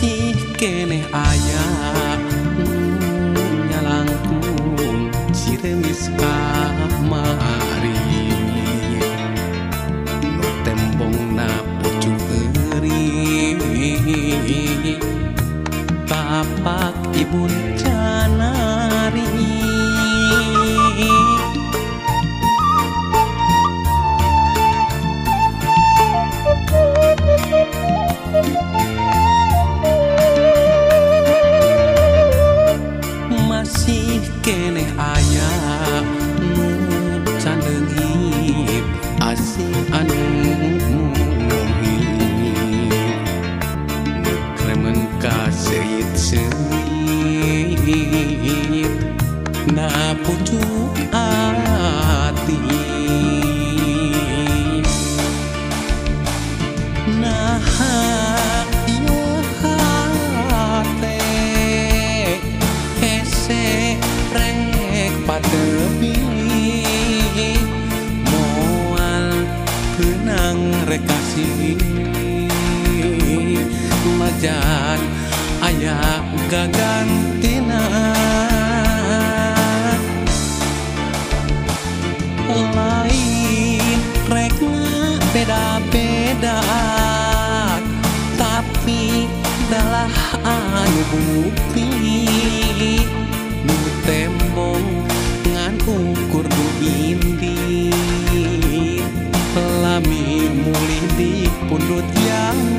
sí. pucuk hati Nah ieu hate hese rek patepi moal kenang rekasi kasih majan aya gagantina bukti dalah anu bukti nu tembong ngan ukur nu indi lami mulih di pundut yang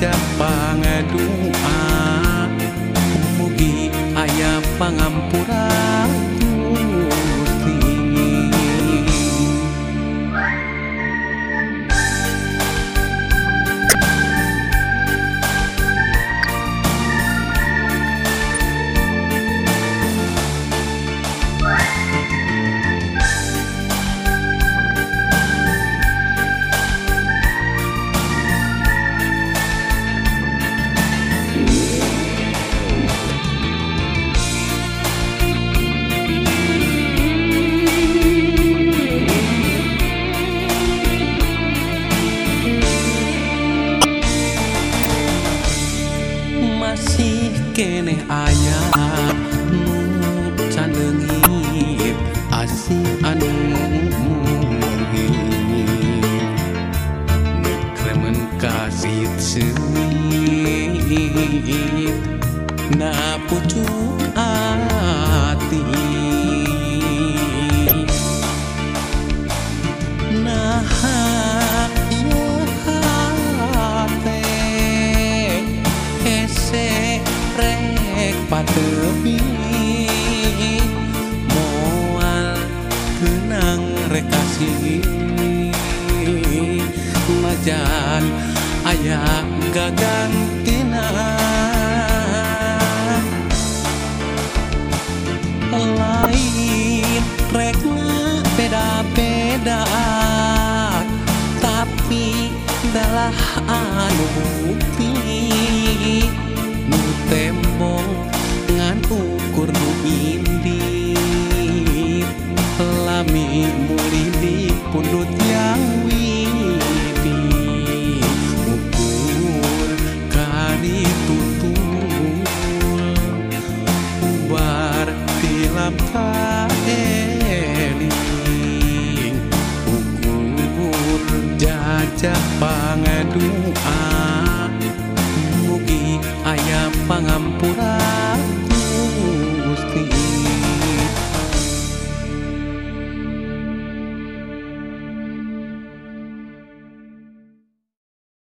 maca pangadua mugi aya pangampura sengit na pucuk hati. Nah hate rek patepi moal kenang rekasih majan aya gagantina lain rekna beda-beda tapi dalah anu ngajak pangaduaan mugi ayam pangampuran.